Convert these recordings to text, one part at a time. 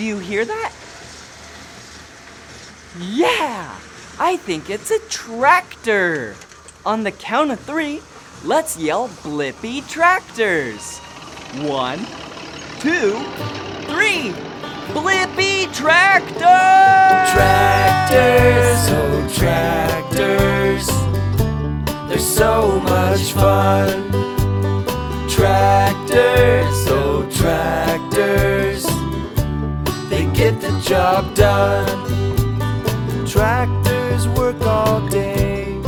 Do you hear that? Yeah, I think it's a tractor. On the count of three, let's yell Blippi Tractors. One, two, three. Blippi Tractors! Tractors, oh tractors, they're so much fun. Job done. Tractors work all day,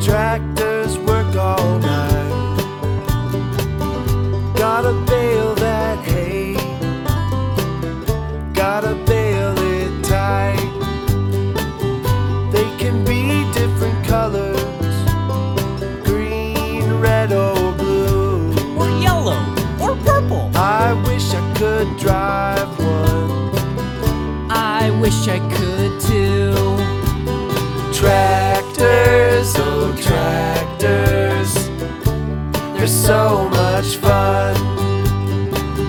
tractors work all night. Gotta bale that hay, gotta so much fun.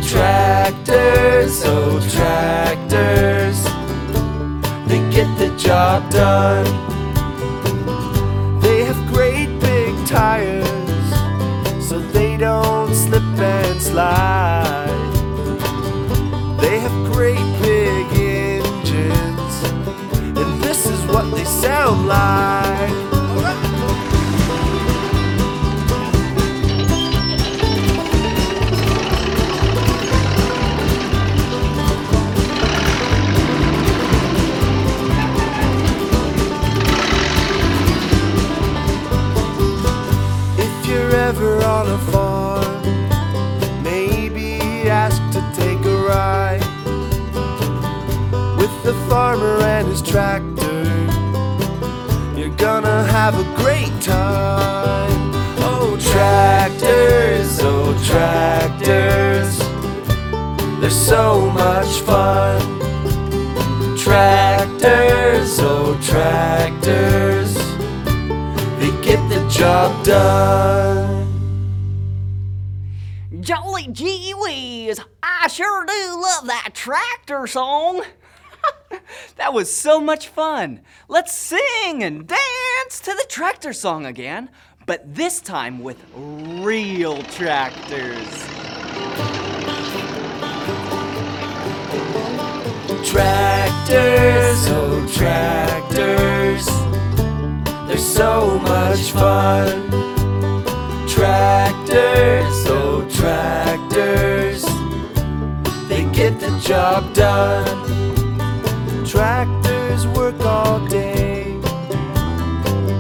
Tractors, oh tractors, they get the job done. They have great big tires, so they don't slip and slide. They have great big engines, and this is what they sound like. On a farm, maybe ask to take a ride with the farmer and his tractor. You're gonna have a great time. Oh, tractors, oh, tractors, they're so much fun. Tractors, oh, tractors, they get the job done. Gee whiz! I sure do love that tractor song. that was so much fun. Let's sing and dance to the tractor song again, but this time with real tractors. Tractors, oh tractors, they're so much fun. Job done. Tractors work all day,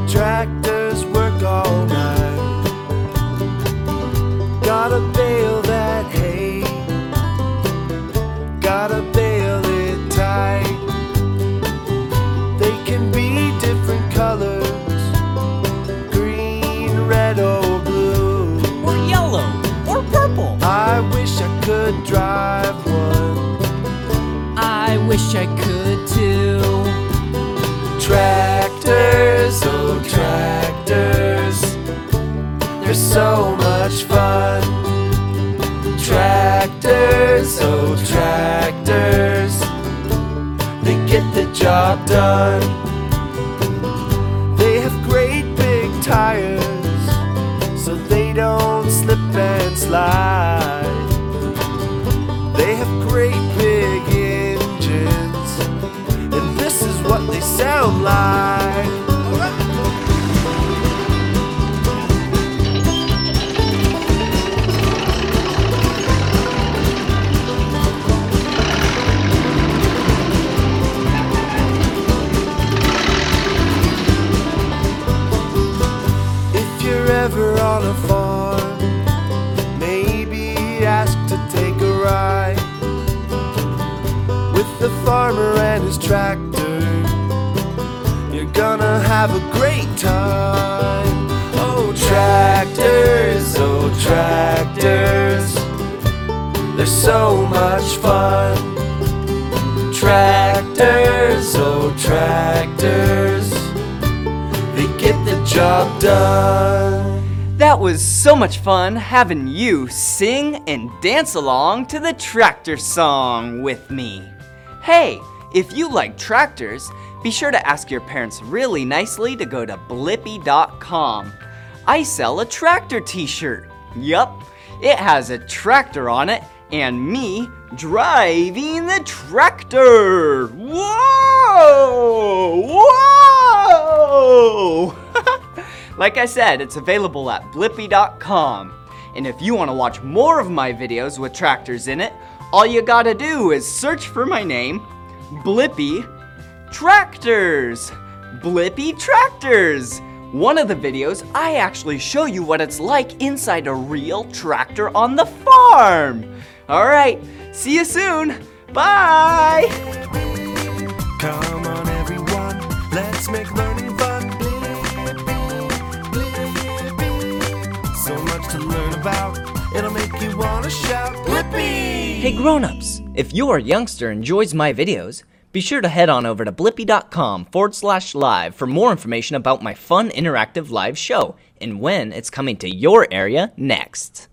tractors work all night. Gotta bale that hay, gotta bale it tight. They can be different colors green, red, or blue. Or yellow, or purple. I wish I could drive one. Wish I could too. Tractors, oh tractors, they're so much fun. Tractors, oh tractors, they get the job done. What they sound like. If you're ever on a farm, maybe ask to take a ride with the farmer and his tractor. Have a great time. Oh, tractors, oh, tractors, they're so much fun. Tractors, oh, tractors, they get the job done. That was so much fun having you sing and dance along to the tractor song with me. Hey, if you like tractors, be sure to ask your parents really nicely to go to blippi.com. I sell a tractor t shirt. Yup, it has a tractor on it and me driving the tractor. Whoa! Whoa! like I said, it's available at blippi.com. And if you want to watch more of my videos with tractors in it, all you gotta do is search for my name, Blippi Tractors. Blippi Tractors. One of the videos, I actually show you what it's like inside a real tractor on the farm. All right, see you soon. Bye. Come on, everyone, let's make learning fun. So much to learn about, it'll make you wanna shout, Blippi! Hey grown-ups, if your youngster enjoys my videos, be sure to head on over to blippi.com forward slash live for more information about my fun interactive live show and when it's coming to your area next.